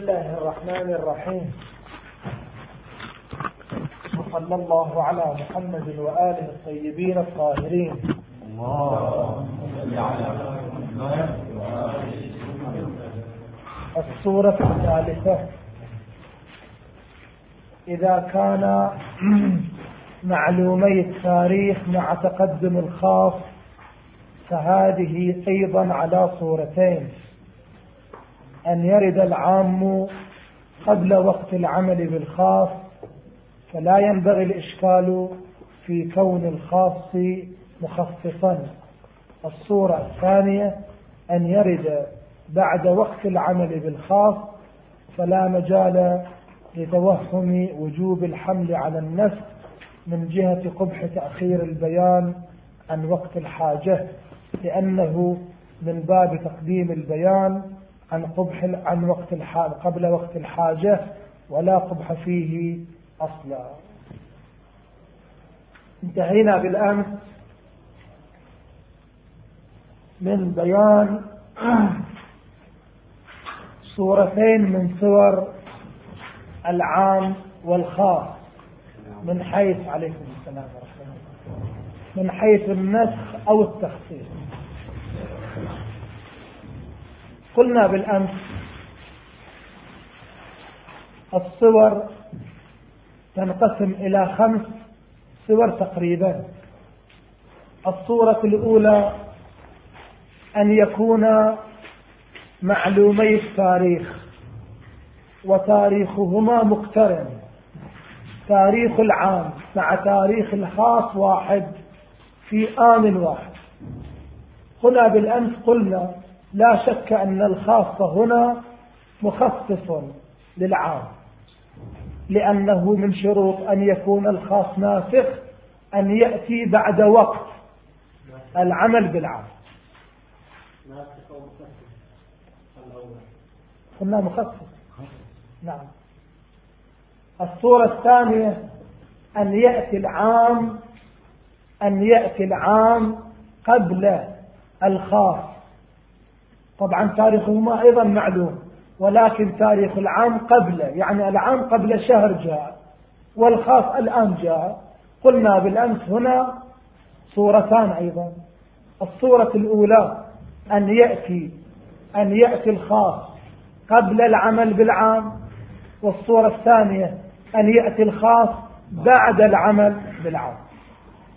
الله الرحمن الرحيم وصلى الله على محمد وآله الطيبين الطاهرين الصورة الثالثة إذا كان معلومي التاريخ مع تقدم الخاص فهذه أيضا على صورتين أن يرد العام قبل وقت العمل بالخاص فلا ينبغي الإشكال في كون الخاص مخصصا. الصورة الثانية أن يرد بعد وقت العمل بالخاص فلا مجال لتوهم وجوب الحمل على النفس من جهة قبح تأخير البيان عن وقت الحاجة لأنه من باب تقديم البيان عن قبح عن وقت الحاجة قبل وقت الحاجة ولا قبح فيه أصلا. انتهينا بالأمس من بيان صورتين من صور العام والخاص من حيث عليكم السلام ورحمة الله. من حيث النسخ أو التخصيص. قلنا بالأمس الصور تنقسم إلى خمس صور تقريبا. الصورة الأولى أن يكون معلومي التاريخ وتاريخهما مقترن. تاريخ العام مع تاريخ الخاص واحد في آن واحد. هنا بالأمس قلنا لا شك أن الخاص هنا مخصص للعام لأنه من شروط أن يكون الخاص ناسخ أن يأتي بعد وقت العمل بالعام. قلنا مخصص. نعم. الصورة الثانية أن يأتي العام أن يأتي العام قبل الخاص. طبعا تاريخهما أيضا معلوم ولكن تاريخ العام قبله يعني العام قبل شهر جاء والخاص الآن جاء. قلنا بالأمس هنا صورتان أيضا. الصورة الأولى أن يأتي أن يأتي الخاص قبل العمل بالعام والصورة الثانية أن يأتي الخاص بعد العمل بالعام.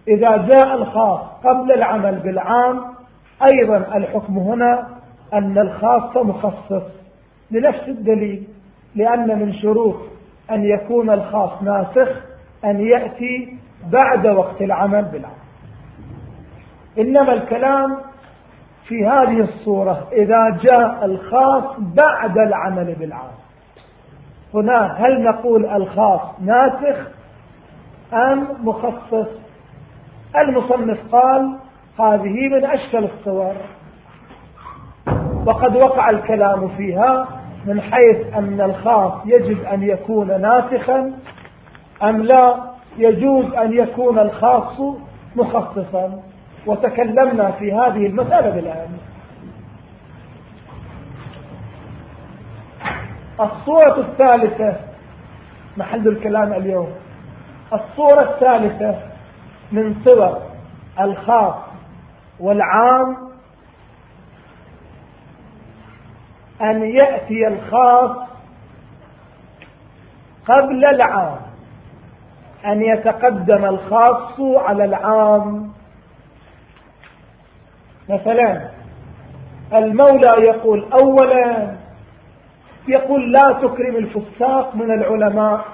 إذا جاء الخاص قبل العمل بالعام أيضا الحكم هنا أن الخاص مخصص لنفس الدليل لأن من شروط أن يكون الخاص ناسخ أن يأتي بعد وقت العمل بالعام إنما الكلام في هذه الصورة إذا جاء الخاص بعد العمل بالعام هنا هل نقول الخاص ناسخ أم مخصص؟ المصنف قال هذه من أشكل الصور. وقد وقع الكلام فيها من حيث أن الخاص يجب أن يكون ناسخا أم لا يجوز أن يكون الخاص مخصصا. وتكلمنا في هذه المسألة بالآن. الصورة الثالثة محل الكلام اليوم. الصورة الثالثة من صور الخاص والعام أن يأتي الخاص قبل العام أن يتقدم الخاص على العام. مثلا المولى يقول أولا يقول لا تكرم الفساق من العلماء.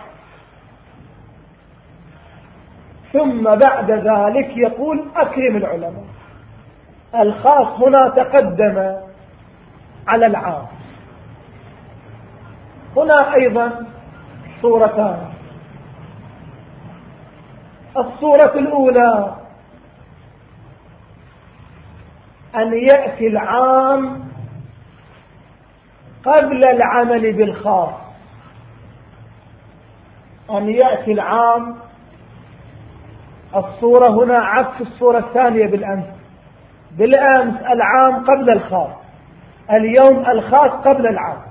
ثم بعد ذلك يقول أكرم العلماء. الخاص هنا تقدم على العام. هنا أيضا صورتان. الصورة الأولى أن يأتي العام قبل العمل بالخاص. أن يأتي العام الصورة هنا عكس الصورة الثانية بالأمس. بالأمس العام قبل الخاص اليوم الخاص قبل العام.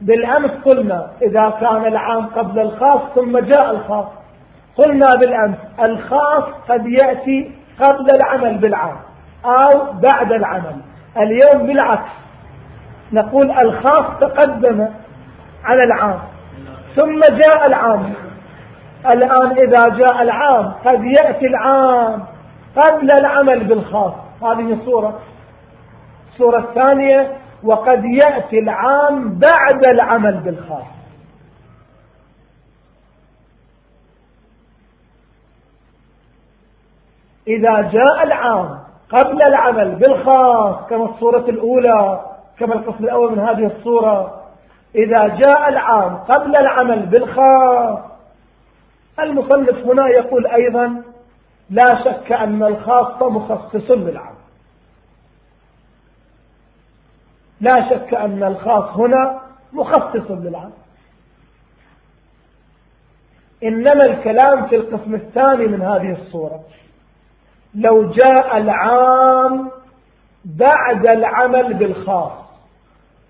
بالأمس قلنا إذا كان العام قبل الخاص ثم جاء الخاص. قلنا بالأمس الخاص قد يأتي قبل العمل بالعام أو بعد العمل. اليوم بالعكس. نقول الخاص تقدم على العام ثم جاء العام. الآن إذا جاء العام قد يأتي العام قبل العمل بالخاص. هذه صورة الصورة الثانية وقد يأتي العام بعد العمل بالخاص. إذا جاء العام قبل العمل بالخاص كما الصورة الأولى كما القسم الأول من هذه الصورة إذا جاء العام قبل العمل بالخاص المصنف هنا يقول أيضا لا شك أن الخاص مخصص للعام. لا شك أن الخاص هنا مخصص للعام إنما الكلام في القسم الثاني من هذه الصورة. لو جاء العام بعد العمل بالخاص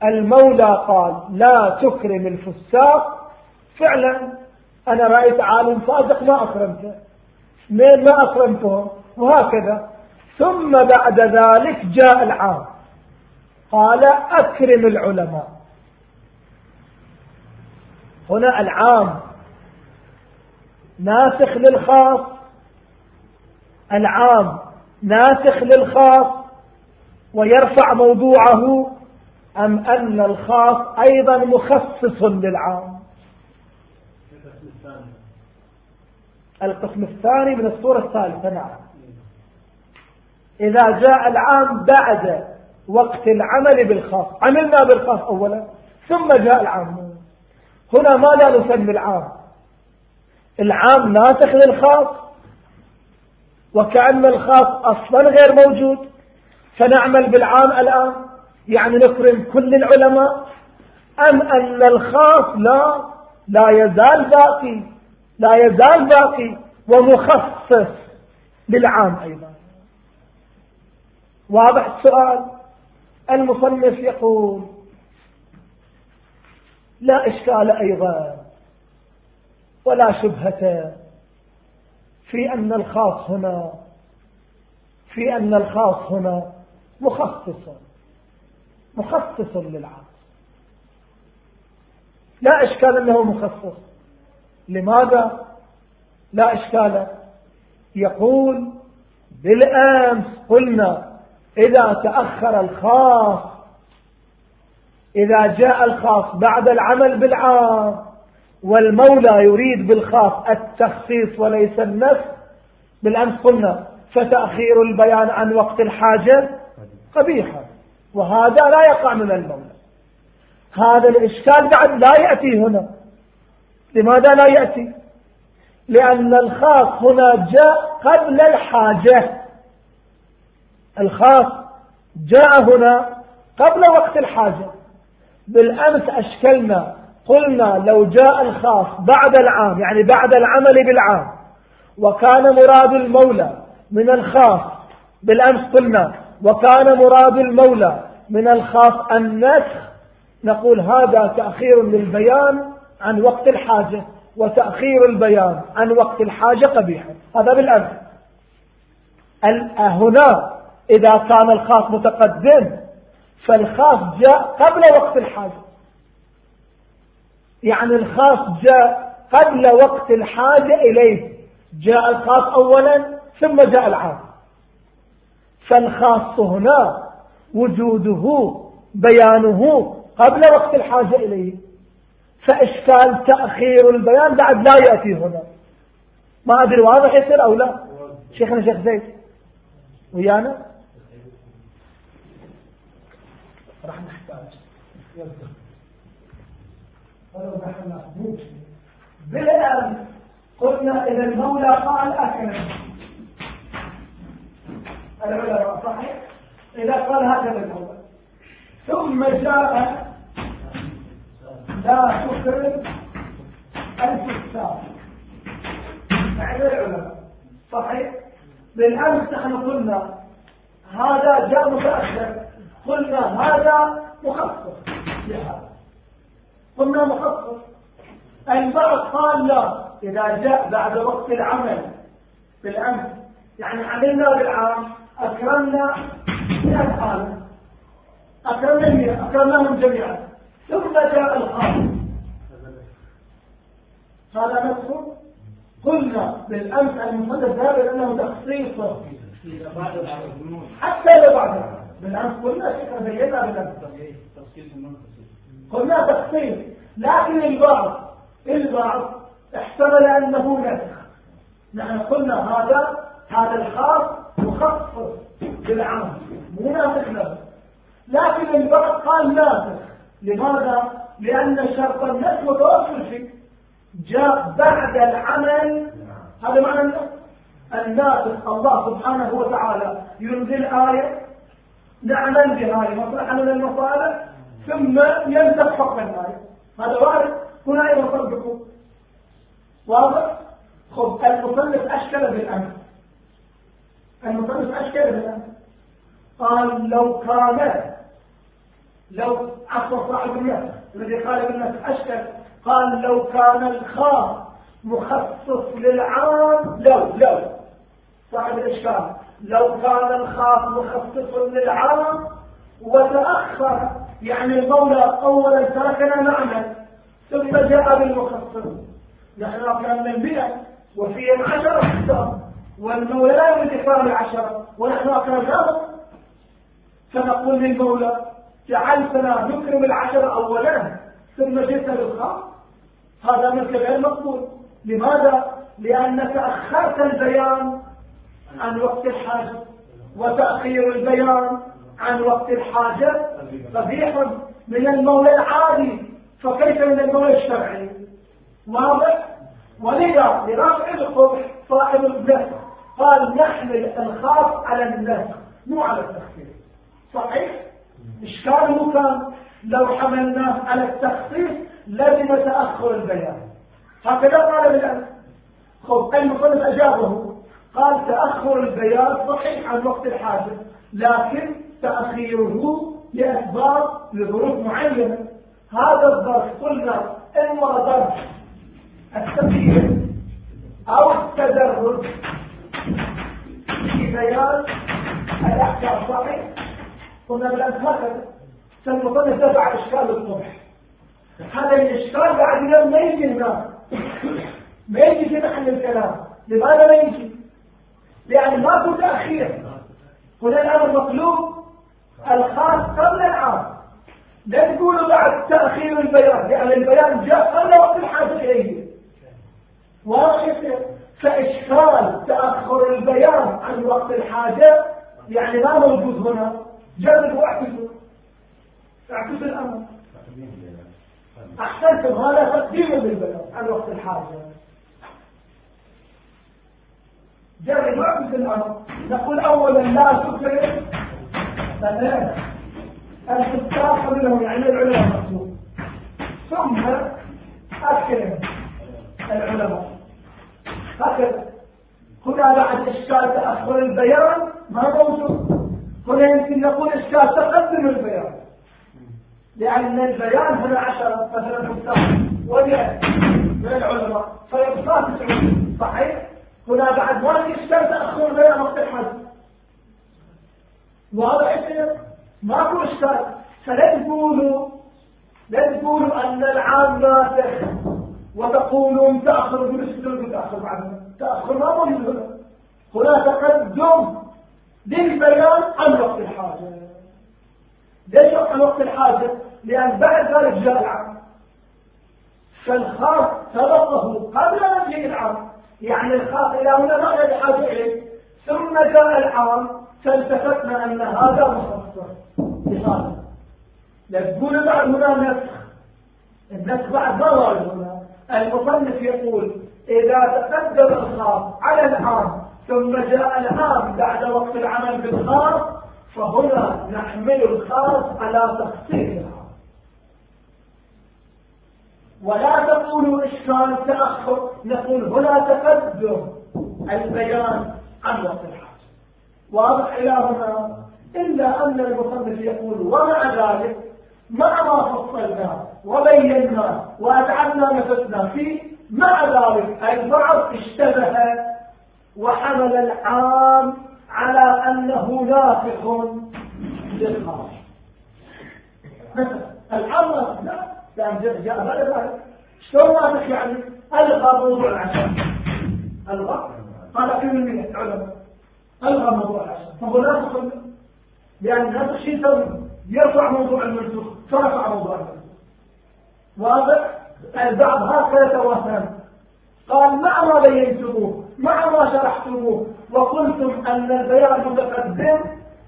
المولى قال لا تكرم الفساق. فعلا أنا رأيت عالم فاسق ما أكرمته. اثنين ما أكرمتهم وهكذا. ثم بعد ذلك جاء العام. قال أكرم العلماء. هنا العام. ناسخ للخاص. العام. ناسخ للخاص. ويرفع موضوعه. أم أن الخاص أيضا مخصص للعام. القسم الثاني من الصورة الثالثة نعم. إذا جاء العام بعد وقت العمل بالخاص. عملنا بالخاص أولا ثم جاء العام. هنا ما لا نسمي العام؟ العام ناسخ للخاص وكأن الخاص أصلا غير موجود. فنعمل بالعام الآن يعني نكرم كل العلماء أم أن الخاص لا لا يزال باقي لا يزال باقي ومخصص للعام أيضا. واضح السؤال؟ المصنف يقول لا إشكال أيضا ولا شبهة في أن الخاص هنا في أن الخاص هنا مخصص مخصص للعام لا إشكال أنه مخصص. لماذا؟ لا إشكال. يقول بالأمس قلنا إذا تأخر الخاص إذا جاء الخاص بعد العمل بالعام والمولى يريد بالخاص التخصيص وليس النفس بالأمس قلنا فتأخير البيان عن وقت الحاجة قبيحة وهذا لا يقع من المولى. هذا الإشكال بعد لا يأتي هنا. لماذا لا يأتي؟ لأن الخاص هنا جاء قبل الحاجة. الخاص جاء هنا قبل وقت الحاجة. بالأمس أشكلنا قلنا لو جاء الخاص بعد العام يعني بعد العمل بالعام وكان مراد المولى من الخاص بالأمس قلنا وكان مراد المولى من الخاص النسخ نقول هذا تأخير للبيان عن وقت الحاجة وتأخير البيان عن وقت الحاجة قبيح هذا بالأمس. هنا إذا كان الخاص متقدم فالخاص جاء قبل وقت الحاجة. يعني الخاص جاء قبل وقت الحاجة إليه. جاء الخاص أولا ثم جاء العام. فالخاص هنا وجوده بيانه قبل وقت الحاجة إليه. فإشكال تأخير البيان بعد لا يأتي هنا. ما أدري واضح يصير أو لا؟ شيخنا شيخ زيد ويانا؟ ولو نحن محبوب بالآن قلنا إذا المولى قال أكرم. العلماء صحيح؟ إذا قال هكذا المولى. ثم جاء لا تكرم الفساد. يعني العلماء. صحيح؟ بالأمس نحن قلنا هذا جاء متأخر. قلنا هذا مخصص لهذا قلنا مخصص. البعض قال لا إذا جاء بعد وقت العمل بالأمس يعني عملنا بالعام أكرمنا مئة حالة أكرمنا مئة أكرمناهم جميعا. ثم جاء الخاص. هذا نفسه قلنا بالأمس المصدر ذلك أنه تخصيصه. حتى لو بعد بالأمس قلنا شيء بينا بالأمس قلنا تخصيص لكن البعض البعض احتمل أنه نسخ. نحن قلنا هذا هذا الخاص مخصص بالعام مو ناسخ له. لكن البعض قال ناسخ. لماذا؟ لأن شرط النسخ متوفر فيه. جاء بعد العمل. هذا معنى الناسخ الله سبحانه وتعالى ينزل آية نعمل بهذه مصلحة من المصالح ثم ينسخ حكم الآية هذا وارد. هنا أيضا صدقوا. واضح؟ خب المصنف أشكل بالأمر المصنف أشكل بالأمر قال لو كان لو عفوا صاحب النفس الذي قال بالنفس أشكل قال لو كان الخاص مخصص للعام لو لو. صاحب الإشكال. لو كان الخاص مخصص للعام وتأخر يعني المولى أولا تركنا نعمل ثم جاء بالمخصص. نحن أكرمنا البيع وفيهم عشرة حساب والمولى لا يريد العشرة ونحن أكرمناهم فنقول للمولى جعلتنا نكرم العشرة أولا ثم جئت بالخاص. هذا منك غير مقبول لماذا؟ لأنك أخرت البيان عن وقت الحاجة وتأخير البيان عن وقت الحاجة. قبيح من المولى العادي فكيف من المولى الشرعي؟ واضح؟ ولذا لرفع القبح صاحب النسخ قال نحمل الخاص على النسخ مو على التخفيف صحيح؟ إشكاله كان لو حملناه على التخصيص لازم تأخر البيان. هكذا قال بالأمس. خب المصنف أجابه؟ قال تأخر البيان صحيح عن وقت الحاجة لكن تأخيره لأسباب لظروف معينة. هذا الظرف قلنا إما ظرف التغيير أو التدرج في بيان الأحكام صحيح قلنا بالأمس هكذا فالمصنف دفع إشكال الصبح. هذا الإشكال بعد يوم ما يجي هنا ما يجي في محل الكلام. لماذا ما يجي؟ لأن ماكو تأخير هنا الأمر مطلوب الخاص قبل العام. لا تقولوا بعد تأخير البيان لأن البيان جاء قبل وقت الحاجة إليه. واضح؟ فإشكال تأخر البيان عن وقت الحاجة يعني ما موجود هنا. جربوا واعكسوا اعكسوا الأمر. أحسنتم هذا تقديم للبيان عن وقت الحاجة. جربوا واعكسوا الأمر نقول أولا لا تكرر مثلا الكتاب قبلهم يعني العلماء المقصود ثم أكرم العلماء. هكذا هنا بعد إشكال تأخر البيان ما موجود هنا يمكن نقول إشكال تقدم البيان. لأن البيان هنا عشرة مثلا مستوى ومئة من العلماء. فيبقى تسعون صحيح؟ هنا بعد ما إشكال تأخر البيان وقت الحج واضح ماكو إشكال فلا تقولوا لا تقولوا أن العام ناسخ وتقولون تأخر بالسجود تأخر بعد. تأخر ما موجود هنا. تقدم للبيان عن وقت الحاجة. ليش عن وقت الحاجة؟ لأن بعد ذلك جاء العام. فالخاص سبقه قبل مجيء العام. يعني الخاص إلى هنا ما بحاجة إليه ثم جاء العام فالتفتنا أن هذا مخصص بهذا لا تقول بعد هنا نسخ. النسخ بعد ما وارد هنا. المصنف يقول إذا تقدم الخاص على العام ثم جاء العام بعد وقت العمل بالخاص فهنا نحمل الخاص على تخصيص العام ولا تقولوا إشكال تأخر نقول هنا تقدم البيان عن وقت الحاجة واضح إلى هنا إلا أن المصنف يقول ومع ذلك مع ما فصلناه وبينا وأتعبنا نفسنا فيه مع ذلك البعض اشتبه وحمل العام على أنه نافخ للخاص مثلا العام لا جاء بعد ذلك شلون نافخ يعني؟ ألغى موضوع العشاء. ألغى. قال في من العلماء. ألغى موضوع العشاء. فهو نافخ لأن هذا الشيء يسوي يرفع موضوع المنسوخ فرفع موضوع المنسوخ واضح؟ البعض هكذا يتوهم قال مع ما بينتموه مع ما شرحتموه. وقلتم أن البيان متقدم.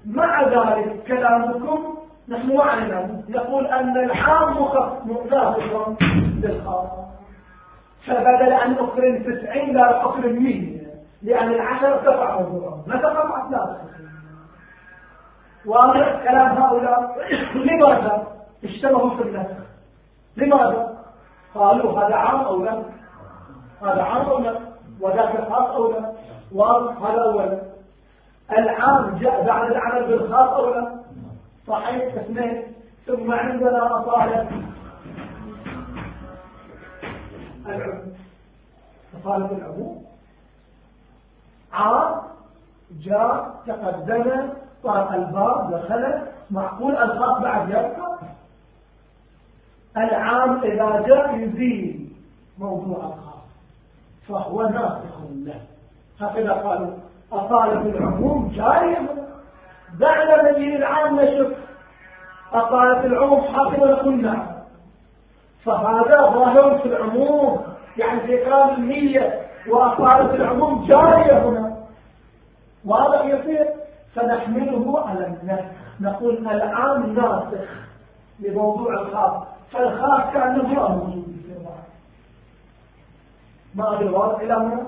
مع ذلك كلامكم نحن معنا يقول أن العام مخافظ للخاص فبدل أن أكرم تسعين لا أكرم مين لأن العشر ارتفع موضوعهم متى قطعت لا واضح كلام هؤلاء؟ لماذا اشتبهوا في النسخ لماذا؟ قالوا هذا عام أو لا؟ هذا عام أو لا؟ وذاك خاص أو لا؟ واضح هذا أولا العام جاء بعد العمل بالخاص أو لا؟ صحيح اثنين. ثم عندنا أصالة أصالة العموم عام جاء تقدم طرق الباب دخل معقول الخاص بعد يبقى. العام إذا جاء يزيل موضوع الخاص فهو ناسخ له. هكذا قالوا أطالب العموم جارية دعنا نجي العام نشوف أطالب العموم نقول نعم. فهذا ظاهر في العموم يعني في إكرام النية وأطالب العموم جارية هنا. وهذا يصير. فنحمله على النسخ نقول العام ناسخ لموضوع الخاص. فالخاص كأنه ما موجود في الوعد ما أدري واضح إلى هنا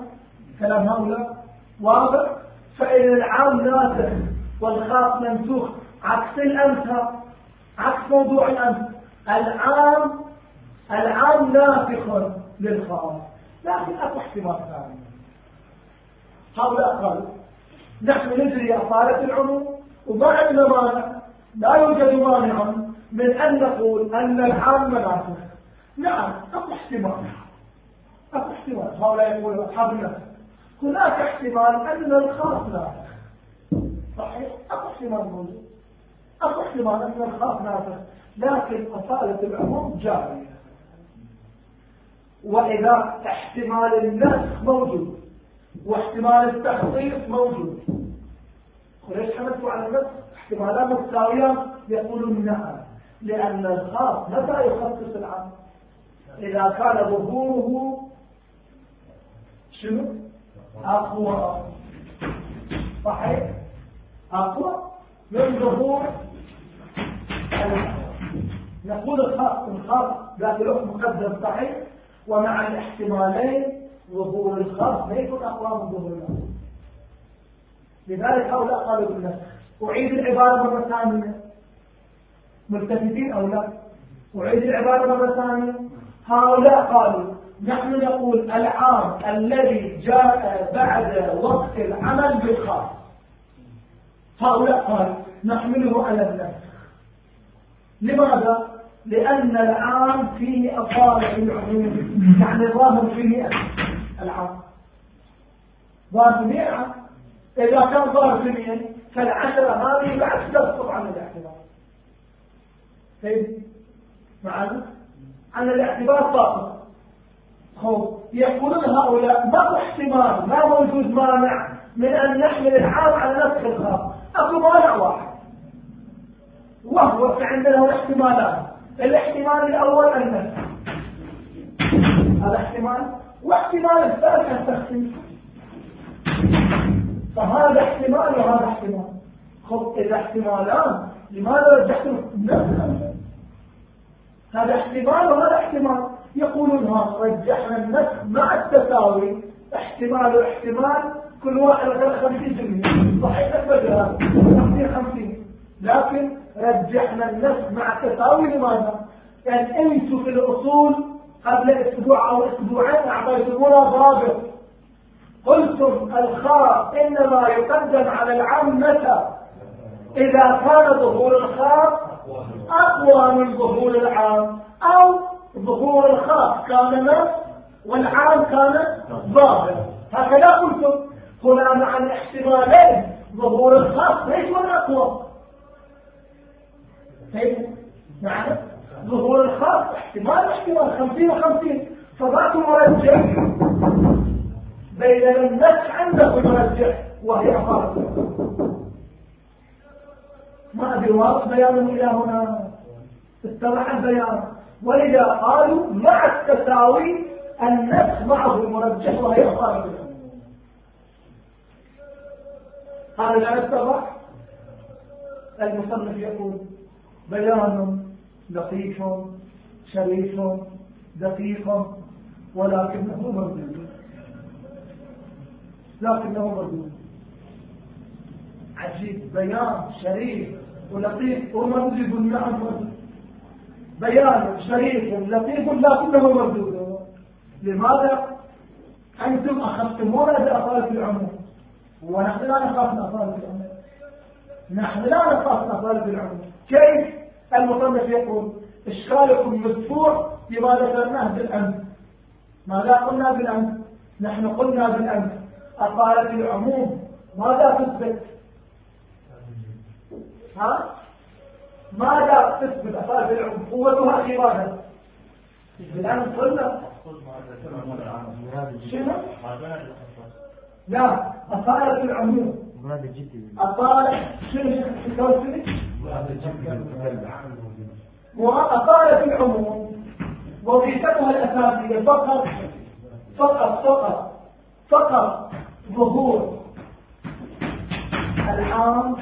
كلام هؤلاء؟ واضح؟ فإن العام ناسخ والخاص منسوخ عكس الأمثى عكس موضوع الأمس العام العام ناسخ للخاص لكن أكو احتمال ثاني. هؤلاء قالوا نحن ندري أصالة العموم وما عندنا مانع لا يوجد مانع من أن نقول أن العام مناسخ. نعم أكو احتمال. أكو احتمال. هؤلاء يقولون أصحاب النفس هناك احتمال أن الخاص ناسخ. صحيح؟ أكو احتمال موجود أكو احتمال أن الخاص ناسخ لكن أصالة العموم جارية. وإذا احتمال النسخ موجود واحتمال التخصيص موجود. وليش حملتوا على النسخ احتمالات متساوية يقولون نعم لأن الخاص متى يخصص العام إذا كان ظهوره شنو؟ أقوى. صحيح؟ أقوى من ظهور نقول الخاص الخاص ذات الحكم مقدم صحيح؟ ومع الاحتمالين ظهور الخاص يكون أقوى من ظهور الخاص لذلك هؤلاء قالوا بالنسخ أعيد العبارة مرة ثانية. ملتفتين أو لا؟ أعيد العبارة مرة ثانية. هؤلاء قالوا نحن نقول العام الذي جاء بعد وقت العمل بالخاص هؤلاء قالوا نحمله على النسخ لماذا؟ لأن العام فيه أصالة العموم. يعني ظاهر فيه العام. ظاهر فيه العام إذا كان ظاهر فيه فالعشرة هذه بعد تسقط عن الاعتبار. طيب معنا عن الاعتبار فقط خب يقولون هؤلاء ما احتمال ما موجود مانع من أن نحمل العام على نفس الخاص أكو مانع واحد. وهو في عندنا احتمالات الاحتمال الأول النفس هذا احتمال واحتمال الثالث التخصيص فهذا احتمال وهذا احتمال. خب إذا احتمالان لماذا رجحتم نفس هذا احتمال وهذا احتمال. يقولون ها رجحنا النفس مع التساوي. احتمال واحتمال كل واحد مثلا 50% صحيح اثبت هذا 50 50 لكن رجحنا النفس مع التساوي لماذا؟ يعني أنتم في الأصول قبل أسبوع أو أسبوعين اعطيتمونا ضابط. قلتم الخاص إنما يقدم على العام متى إذا كان ظهور الخاص أقوى من ظهور العام أو ظهور الخاص كان نص والعام كان ظاهر هكذا قلتم. هنا مع الاحتمالين ظهور الخاص ليس هو الأقوى معنى ظهور الخاص احتمال احتمال خمسين وخمسين. فذاك مرجح بين النفس عنده مرجح وهي أخاف ما أدري واضح بيان إلى هنا؟ اتضح البيان. ولذا قالوا مع التساوي النفس معه المرجح وهي أخاف هذا لا اتضح المصنف يقول بيان لطيف شريف دقيق ولكنه مردود. لكنه مردود. عجيب. بيان شريف ولطيف. ومردود نعم بيان شريف لطيف لكنه مردود. لماذا؟ أنتم أخذتمونا بأطالة العموم ونحن لا نخاف من أطالة العموم نحن لا نخاف من أطالة العموم كيف؟ المصنف يقول إشكالكم مدفوع بما ذكرناه بالأمس؟ ماذا قلنا بالأمس؟ نحن قلنا بالأمس. أقالة العموم ماذا تثبت؟ ها؟ ماذا تثبت؟ أقالة العموم قوتها ماذا؟ بالأمس قلنا. شنو؟ لا أقالة العموم. أقالة شنو شنو وأقالة العموم. وظيفتها الأساسية فقط فقط فقط فقط ظهور العام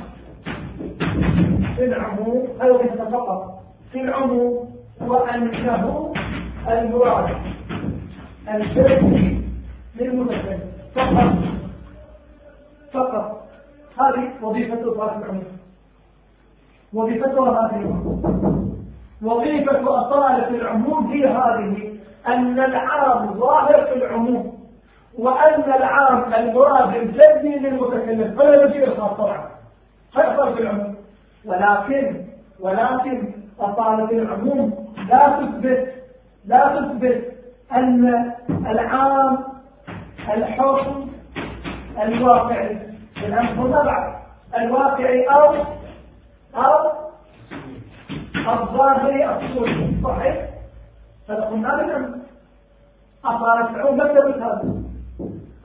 في العموم وظيفة فقط في العموم وأنه المراد الشركي للمتكلم فقط فقط. هذه وظيفة صاحب العموم وظيفتها هذه. وظيفة أصالة العموم هي هذه أن العام ظاهر في العموم وأن العام المراد الجدي للمتكلم. فلا يجي الخاص طبعا. هذا في العموم. ولكن ولكن أصالة العموم لا تثبت لا تثبت أن العام الحكم الواقعي الأمر بعد الواقعي أو أو الظاهري الصوري صحيح؟ هذا قلنا بالأمس العلوم لم تثبت هذا.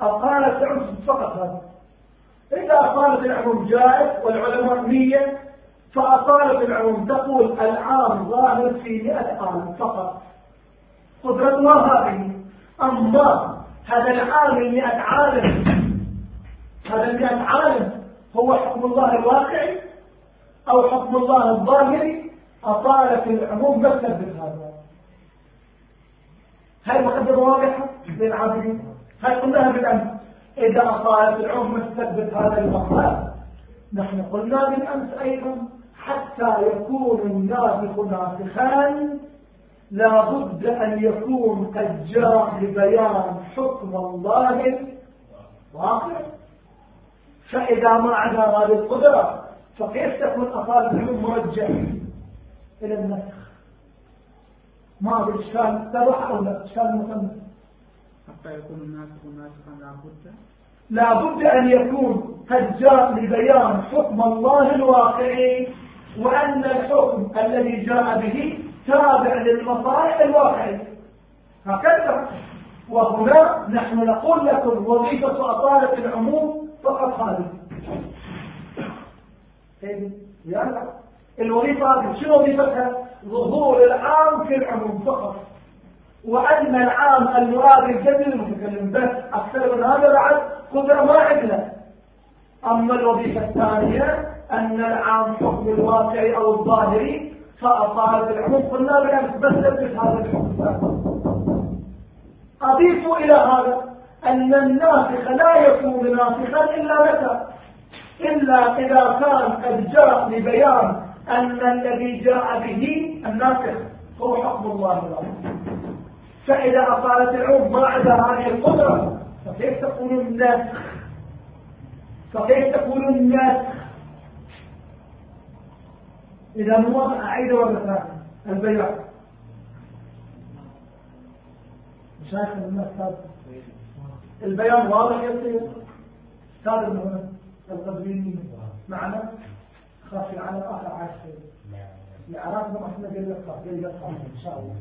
أو قالت العلوم فقط هذا. إذا أصالة العلوم جائز والعلماء نية فأصالة العلوم تقول العام ظاهر في مئة عام فقط. قدرتها هذه؟ أما هذا العام المئة عالم هذا المئة عالم. هو حكم الله الواقعي أو حكم الله الظاهري؟ أطالة العموم ما تثبت هذا هاي مقدمة واضحة للعابدين؟ هاي قلناها بالأمس؟ إذا أطالة العموم ما تثبت هذا المقال نحن قلنا بالأمس أيضا حتى يكون الناسخ ناسخان لابد أن يكون قد جاء لبيان حكم الله واقع فإذا ما عدا هذه القدرة فكيف تكون أصالة العلوم مرجع إلى النسخ؟ ما أدري إشكال اتضح أو لا إشكال مصنف حتى يكون الناسخ ناسخا لابد لابد أن يكون قد جاء لبيان حكم الله الواقعي وأن الحكم الذي جاء به تابع للمصالح الواقعية. هكذا. وهنا نحن نقول لكم وظيفة أطالة العموم فقط هذه يلا الوظيفة شنو وظيفتها؟ ظهور العام في العموم فقط. وأن العام المراد الجديد المتكلم بس أكثر من هذا بعد قدرة ما عندنا. أما الوظيفة الثانية أن العام حكم الواقعي أو الظاهري فأصالة العموم. قلنا بالأمس بس هذا الحكم. أضيف إلى هذا أن الناسخ لا يكون ناسخا إلا متى إلا إذا كان قد جاء لبيان أن الذي جاء به الناسخ هو حكم الله العظيم فإذا أطالت العوم ما عدا هذه القدرة فكيف تقول الناسخ؟ فكيف تقول الناسخ؟ إذا موافق أعيد ثانية البيان. شايف المسألة البيان واضح يصير أستاذ المهم القدريني معنا؟ خاف على اخر عايش العراق ما إحنا قلنا خاف قلنا خاف إن شاء الله.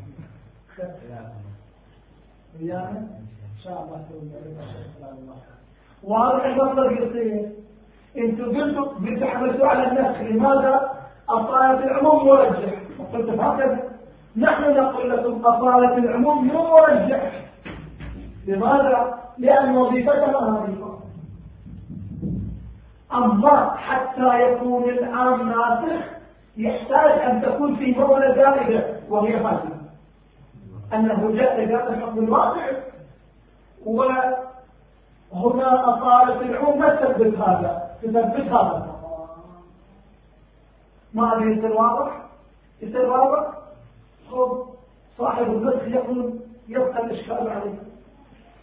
ويانا إن شاء الله تقول واضح المطلق يصير أنتم قلتوا حملتوا على النسخ لماذا اصالة العموم مرجح قلت هكذا نحن نقول لكم اصالة العموم مرجح لماذا لأن وظيفتنا وظيفة. أما حتى يكون العام ناسخ يحتاج أن تكون في مولى زائده وهي هذه أنه جاء ذات الحكم الواقع وهنا أصالة العموم ما تثبت هذا تثبت هذا. ما أبي يصير واضح؟ يصير واضح صاحب النسخ يقول يبقى الإشكال عليه.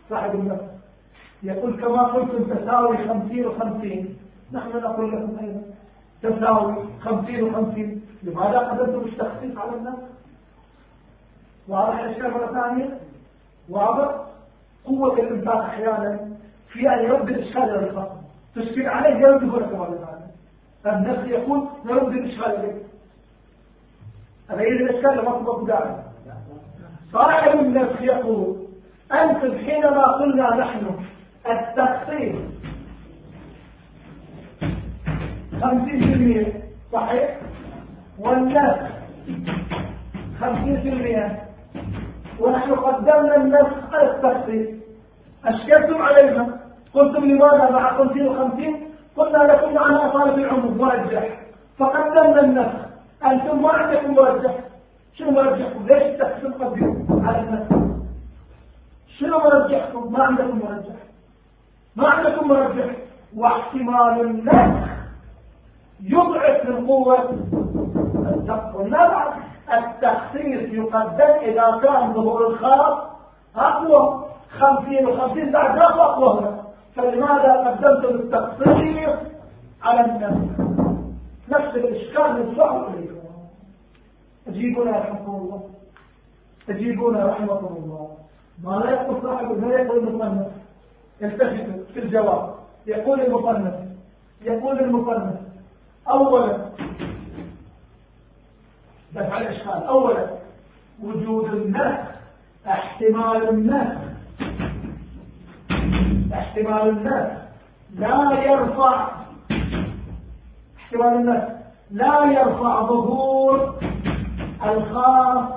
صاحب النسخ يقول كما قلتم تساوي خمسين وخمسين. نحن نقول لكم أيضا تساوي خمسين وخمسين. لماذا قدمتم التخصيص على الناس واضح الإشكال مرة ثانية؟ واضح؟ قوة الإنسان أحيانا في أن يرد الإشكال إلى الخصم. تشكيل عليه يرد يقول لك مرة ثانية. النفس يقول نرد الإشكال إليه. أبين الإشكال لما تبقى داعي صاحب النفس يقول أنتم حينما قلنا نحن التخصيص. خمسين في المية صحيح؟ والنفس. خمسين في المية. ونحن قدمنا النفس على التخصيص. أشكلتم علينا. قلتم لماذا مع خمسين وخمسين؟ قلنا لكم معنا أطالب العموم مرجح. فقدمنا النفس. أنتم ما عندكم مرجح. شنو مرجحكم؟ ليش التقسيم قدم على النفس. شنو مرجحكم ما عندكم مرجح ما عندكم مرجح واحتمال النفس يضعف من قوة الدق والنبع التخصيص يقدم إذا كان ظهور الخاص أقوى. خمسين وخمسين بعد ذاك أقوى هنا. فلماذا قدمتم التقصير على النفس؟ نفس الإشكال ندفعه إليكم أجيبونا رحمكم الله. أجيبونا رحمكم الله. ما لا يقول صاحب ما يقول المصنف التفتوا في الجواب. يقول المصنف يقول المصنف أولا. دفع الإشكال أولا. وجود النفس احتمال النفس احتمال النفس لا يرفع. احتمال النفس لا يرفع ظهور الخاص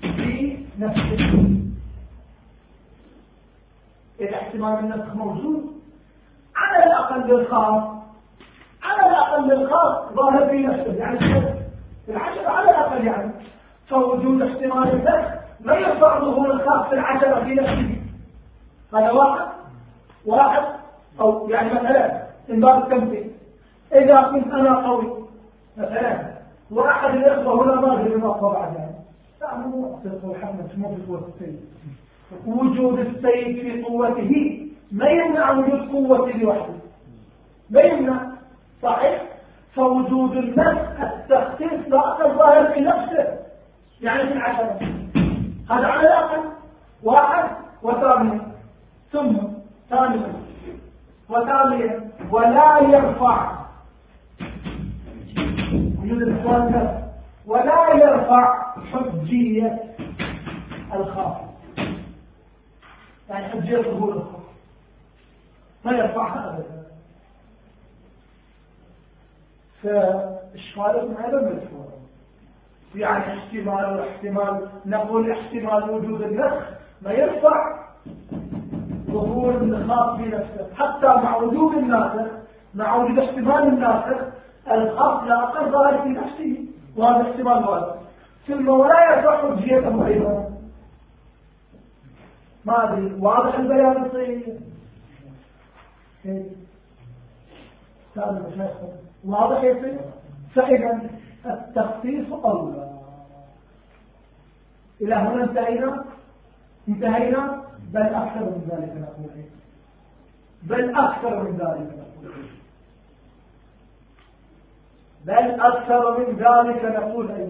في نفسه. إذا احتمال النسخ موجود. على الأقل للخاص. على الأقل للخاص ظاهر في نفسه. يعني في العشرة على الأقل يعني. فوجود احتمال النسخ لا يرفع ظهور الخاص في العشرة في نفسه. هذا واحد. واحد. أو يعني مثلا من باب التمثيل. إذا كنت أنا قوي مثلا واحد الإخوة هنا ما أدري ما أخوة بعد يعني. لا مو أخوة محمد مو في قوة السيد وجود السيد في قوته ما يمنع وجود قوته لوحده. ما يمنع. صحيح؟ فوجود النفس التخصيص لا أقل ظاهر في نفسه. يعني في العشرة. هذا على الأقل. واحد وثانيا ثم ثانيا وثانيا ولا يرفع. وجود الإخوان ولا يرفع حجية الخاص يعني حجية ظهور ما يرفعها أبدا. فإشكالكم أيضا مدفوع يعني احتمال واحتمال نقول احتمال وجود النسخ ما يرفع ظهور الخاص في نفسه. حتى مع وجود الناسخ مع وجود احتمال الناسخ الخاص لا أقل ظاهر في نفسه. وهذا احتمال واضح ثم ولا يرفع حجيته أيضا ما أدري واضح البيان الصحيح واضح يصير فإذا التخصيص أولى إلى هنا انتهينا انتهينا بل أكثر من ذلك نقول بل أكثر من ذلك نقول بل أكثر من ذلك نقول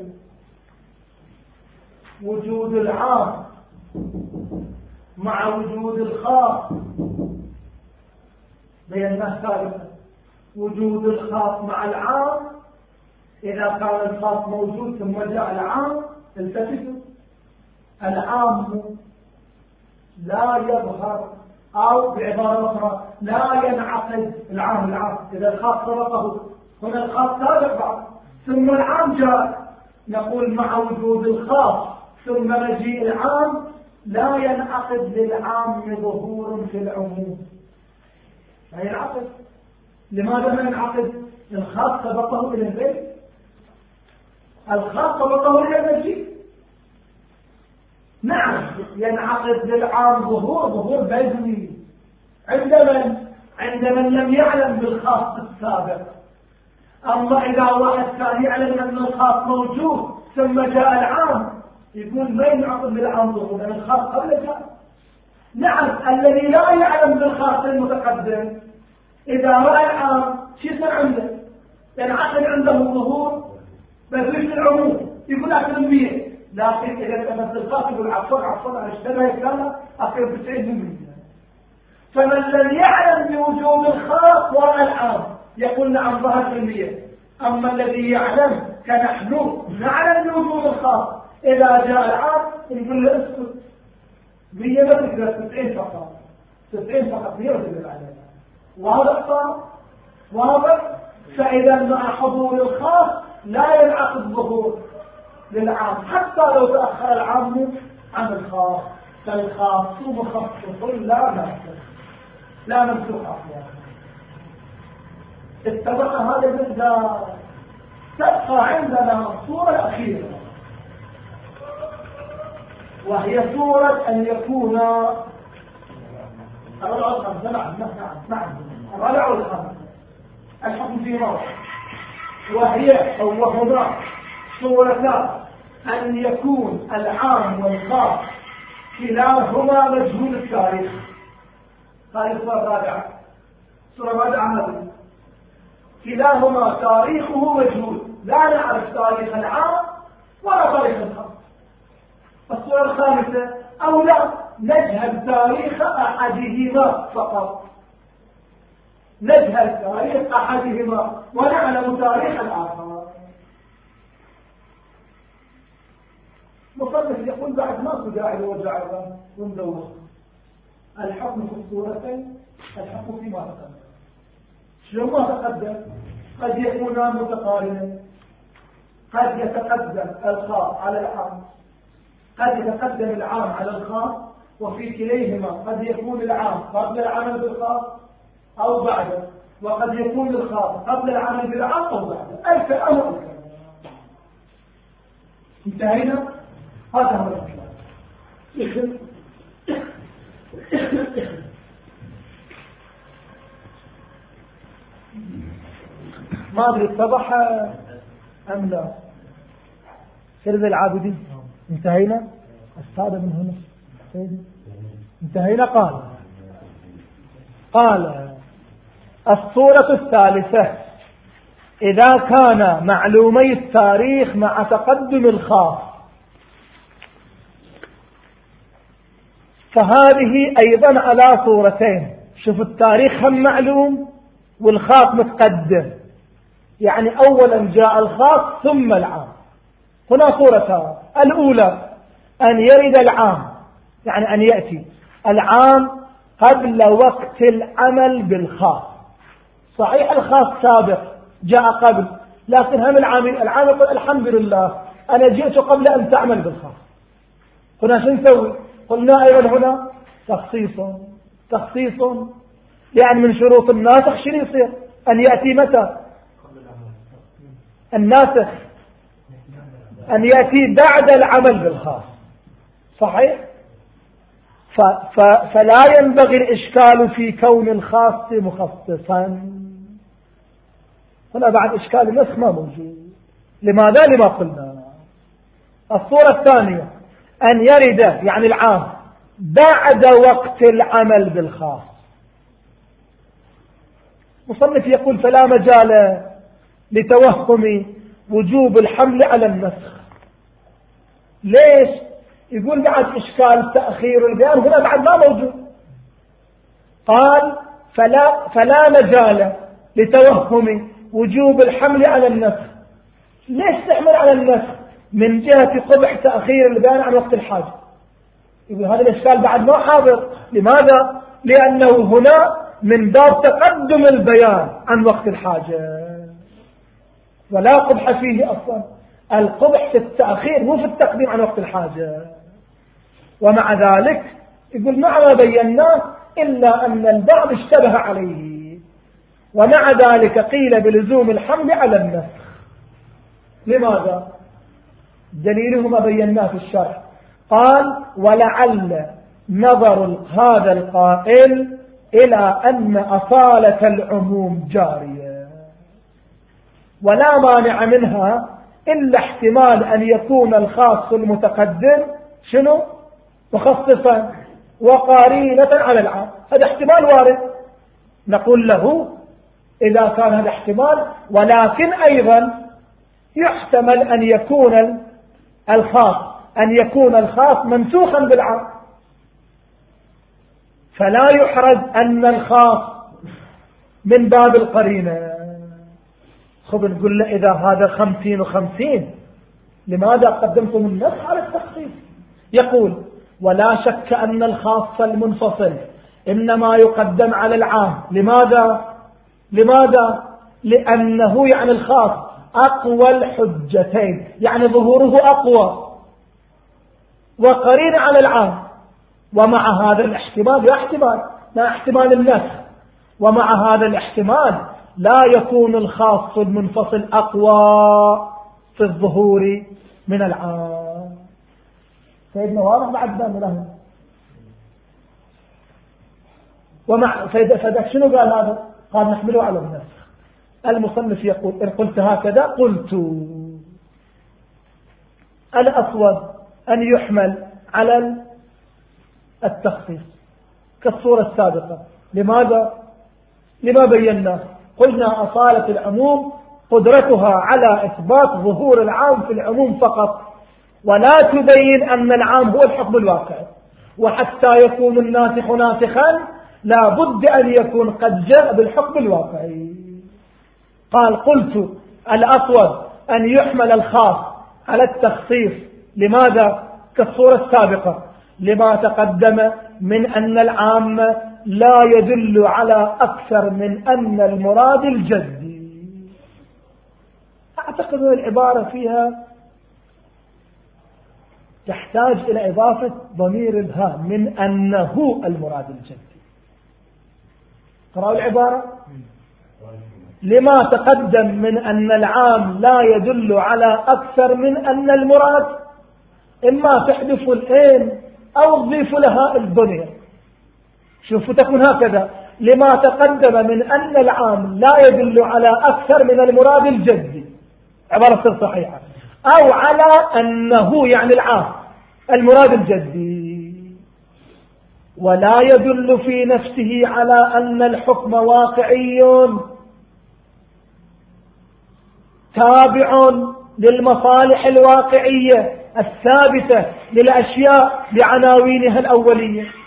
وجود العام. مع وجود الخاص. بيننا ثالثا وجود الخاص مع العام. إذا كان الخاص موجود ثم جاء العام التفتوا العام لا يظهر أو بعبارة أخرى لا ينعقد العام العام. إذا الخاص سبقه هنا الخاص سابق بعض ثم العام جاء. نقول مع وجود الخاص ثم مجيء العام. لا ينعقد للعام ظهور في العموم. لا ينعقد. لماذا ما ينعقد؟ الخاص سبقه إلى البيت. الخاص سبقه إلى المجيء نعم ينعقد للعام ظهور ظهور بدوي عند من؟ عند من لم يعلم بالخاص السابق. أما إذا واحد كان يعلم أن الخاص موجود ثم جاء العام يقول ما للعام ظهور لأن الخاص قبل جاء نعم الذي لا يعلم بالخاص المتقدم. إذا رأى العام شو يصير عنده؟ ينعقد عنده ظهور بدوي في العموم؟ يقول أكثر من لكن إذا كانت الخاص يقول عفوا عفوا أنا اشتبه كلامه أكثر بتسعين فمن لم يعلم بوجود الخاص وراء العام يقول نعم ظهر في المية أما الذي يعلم كنحن نعلم بوجود الخاص إذا جاء العام يقول له اسكت. مية ما تقدر تسعين فقط تسعين فقط مية ما تقدر عليها. واضح صار؟ واضح؟ فإذا مع حضور الخاص لا ينعقد ظهور للعام حتى لو تأخر العام عن الخاص. فالخاص مخصص لا منسوخ لا منسوخ أحيانا. اتفق هذا المقدار. تبقى عندنا الصورة الأخيرة. وهي صورة أن يكون الرابع والخامسة نعم نعم نعم الرابع والخامسة الحكم في موضع وهي أو وهما صورتان أن يكون العام والخاص كلاهما مجهول التاريخ. هذه الصورة الرابعة الصورة الرابعة هذه كلاهما تاريخه مجهول لا نعرف تاريخ العام ولا تاريخ الخاص الصورة الخامسة أو لا نجهل تاريخ أحدهما فقط. نجهل تاريخ أحدهما ونعلم تاريخ الآخر. مصنف يقول بعد ما داعي وجع وندور الحكم في الصورتين الحكم فيما تقدم. شو ما تقدم؟ قد يكونان متقارنين قد يتقدم الخاص على العام قد يتقدم العام على الخاص وفي كليهما قد يكون العام قبل العمل بالخاص أو بعده وقد يكون الخاص قبل العمل بالعام أو بعده. أي كلام انتهينا؟ هذا هو ما أدري اتضح أم لا؟ سرد العابدين. انتهينا؟ السادة من هنا انتهينا؟ قال. قال الصورة الثالثة. إذا كان معلومي التاريخ مع تقدم الخاص. فهذه أيضا على صورتين. شوف التاريخ هم معلوم والخاص متقدم. يعني أولا جاء الخاص ثم العام. هنا صورتان الأولى أن يرد العام يعني أن يأتي. العام قبل وقت العمل بالخاص. صحيح الخاص سابق جاء قبل لكن هم العام العام يقول الحمد لله أنا جئت قبل أن تعمل بالخاص. هنا شو نسوي؟ قلنا أيضا هنا تخصيص تخصيص. يعني من شروط الناسخ شنو يصير؟ أن يأتي متى؟ الناسخ. أن يأتي بعد العمل بالخاص. صحيح؟ فلا ينبغي الإشكال في كون الخاص مخصصا. هنا بعد إشكال النسخ ما موجود. لماذا؟ لما قلنا. الصورة الثانية أن يرد يعني العام بعد وقت العمل بالخاص. مصنف يقول فلا مجال لتوهم وجوب الحمل على النسخ. ليش؟ يقول بعد إشكال تأخير البيان هنا بعد ما موجود. قال فلا, فلا مجال لتوهم وجوب الحمل على النسخ. ليش تحمل على النسخ؟ من جهة قبح تأخير البيان عن وقت الحاجة. يقول هذا الإشكال بعد ما حاضر. لماذا؟ لأنه هنا من باب تقدم البيان عن وقت الحاجة. ولا قبح فيه أصلا. القبح في التأخير مو في التقديم عن وقت الحاجة. ومع ذلك يقول مع ما بيناه إلا أن البعض اشتبه عليه. ومع ذلك قيل بلزوم الحمل على النسخ. لماذا؟ دليله ما بيناه في الشرح قال ولعل نظر هذا القائل إلى أن أصالة العموم جارية. ولا مانع منها إلا احتمال أن يكون الخاص المتقدم شنو؟ مخصصا وقارينة على العام. هذا احتمال وارد. نقول له إذا كان هذا احتمال ولكن أيضا يحتمل أن يكون الخاص أن يكون الخاص منسوخا بالعام. فلا يحرز أن الخاص من باب القرينة. خب نقول له إذا هذا خمسين وخمسين لماذا قدمتم النص على التخصيص؟ يقول ولا شك أن الخاص المنفصل إنما يقدم على العام. لماذا؟ لماذا؟ لأنه يعني الخاص أقوى الحجتين يعني ظهوره أقوى. وقرين على العام. ومع هذا الاحتمال يا احتمال ما احتمال النسخ ومع هذا الاحتمال لا يكون الخاص المنفصل أقوى في الظهور من العام. سيدنا واضح بعد ذلك له. ومع فإذا شنو قال هذا؟ قال نحمله على النسخ المصنف يقول إن قلت هكذا قلت. الأسود أن يحمل على التخصيص. كالصورة السابقة. لماذا؟ لما بينا. قلنا أصالة العموم قدرتها على إثبات ظهور العام في العموم فقط. ولا تبين أن العام هو الحكم الواقع. وحتى يكون الناسخ ناسخا لا بد أن يكون قد جاء بالحكم الواقعي قال قلت الأطول أن يحمل الخاص على التخصيص. لماذا؟ كالصورة السابقة. لما تقدم من أن العام لا يدل على أكثر من أن المراد الجدي أعتقد أن العبارة فيها تحتاج إلى إضافة ضمير الهاء من أنه المراد الجدي قرأوا العبارة؟ لما تقدم من أن العام لا يدل على أكثر من أن المراد إما تحذف الإن أو تضيف لها الدنيا شوفوا تكون هكذا. لما تقدم من أن العام لا يدل على أكثر من المراد الجدي عبارة صحيحة. أو على أنه يعني العام المراد الجدي ولا يدل في نفسه على أن الحكم واقعي. تابع للمصالح الواقعية الثابتة للأشياء بعناوينها الأولية.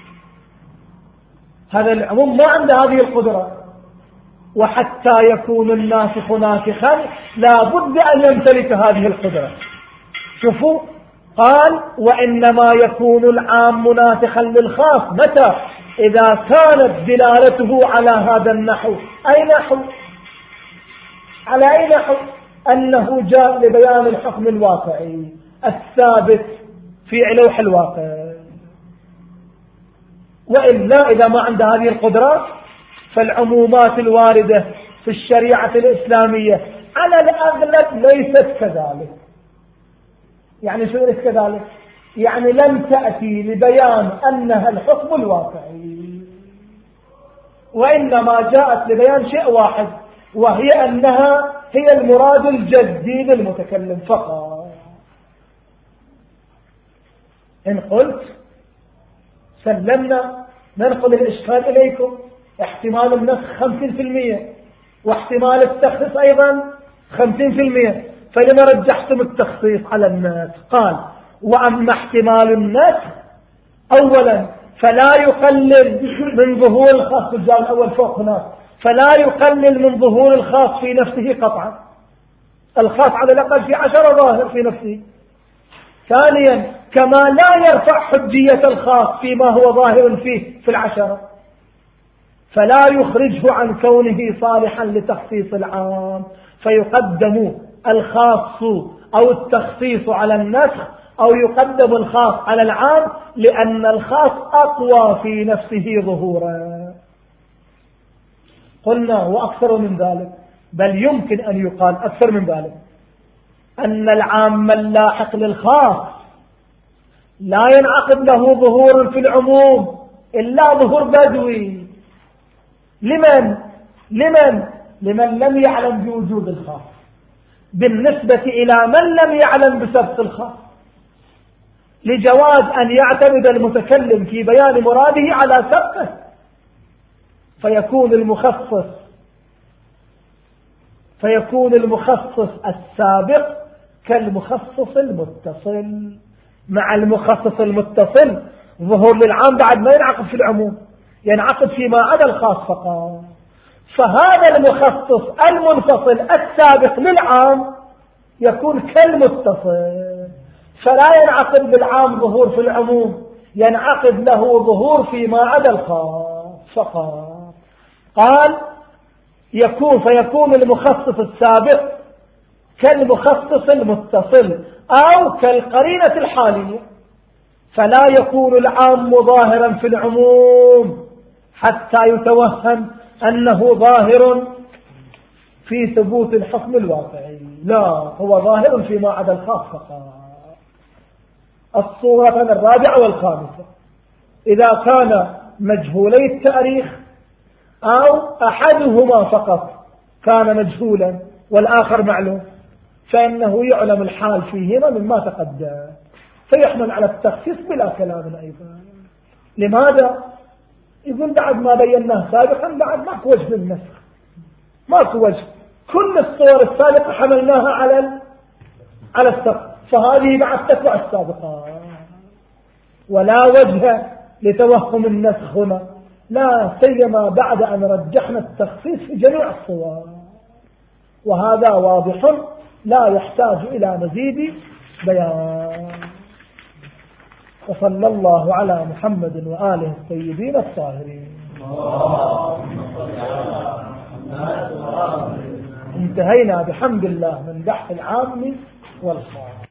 هذا العموم ما عنده هذه القدرة. وحتى يكون الناسخ ناسخا لا بد أن يمتلك هذه القدرة. شوفوا قال وإنما يكون العام ناسخا للخاص. متى؟ إذا كانت دلالته على هذا النحو. أي نحو؟ على أي نحو؟ أنه جاء لبيان الحكم الواقعي الثابت في علوح الواقع. وإلا إذا ما عنده هذه القدرات فالعمومات الواردة في الشريعة الإسلامية على الأغلب ليست كذلك. يعني شو ليست كذلك؟ يعني لم تأتي لبيان أنها الحكم الواقعي. وإنما جاءت لبيان شيء واحد وهي أنها هي المراد الجدي للمتكلم فقط. إن قلت سلمنا ننقل الإشكال إليكم. احتمال النسخ خمسين في المية. واحتمال التخصيص أيضا خمسين في المية. فلما رجحتم التخصيص على الناس؟ قال وأما احتمال النسخ أولا فلا يقلل من ظهور الخاص في الجواب الأول فوق هناك. فلا يقلل من ظهور الخاص في نفسه قطعا. الخاص على الأقل في عشر ظاهر في نفسه. ثانيا كما لا يرفع حجية الخاص فيما هو ظاهر فيه في العشرة. فلا يخرجه عن كونه صالحا لتخصيص العام. فيقدم الخاص أو التخصيص على النسخ أو يقدم الخاص على العام لأن الخاص أقوى في نفسه ظهورا. قلنا وأكثر من ذلك بل يمكن أن يقال أكثر من ذلك. أن العام اللاحق للخاص لا ينعقد له ظهور في العموم إلا ظهور بدوي. لمن؟ لمن؟ لمن لم يعلم بوجود الخاص. بالنسبة إلى من لم يعلم بسبق الخاص. لجواز أن يعتمد المتكلم في بيان مراده على سبقه فيكون المخصص فيكون المخصص السابق كالمخصص المتصل. مع المخصص المتصل. ظهور للعام بعد ما ينعقد في العموم. ينعقد فيما عدا الخاص فقط. فهذا المخصص المنفصل السابق للعام يكون كالمتصل. فلا ينعقد بالعام ظهور في العموم. ينعقد له ظهور فيما عدا الخاص فقط. قال يكون فيكون المخصص السابق كالمخصص المتصل. أو كالقرينة الحالية فلا يكون العام ظاهرا في العموم حتى يتوهم أنه ظاهر في ثبوت الحكم الواقعي. لا هو ظاهر فيما عدا الخاص فقط الصورة الرابعة والخامسة. إذا كان مجهولي التاريخ أو أحدهما فقط كان مجهولا والآخر معلوم. فإنه يعلم الحال فيهما مما تقدم. فيحمل على التخصيص بلا كلام أيضا. لماذا؟ يقول بعد ما بيناه سابقا بعد ماكو وجه للنسخ. ماكو وجه. كل الصور السابقة حملناها على على السقف. فهذه بعد تتبع السابقة. ولا وجه لتوهم النسخ هنا. لا سيما بعد أن رجحنا التخصيص في جميع الصور. وهذا واضح لا يحتاج إلى مزيد بيان. وصلى الله على محمد وآله الطيبين الطاهرين. انتهينا بحمد الله من بحث العام والخاص.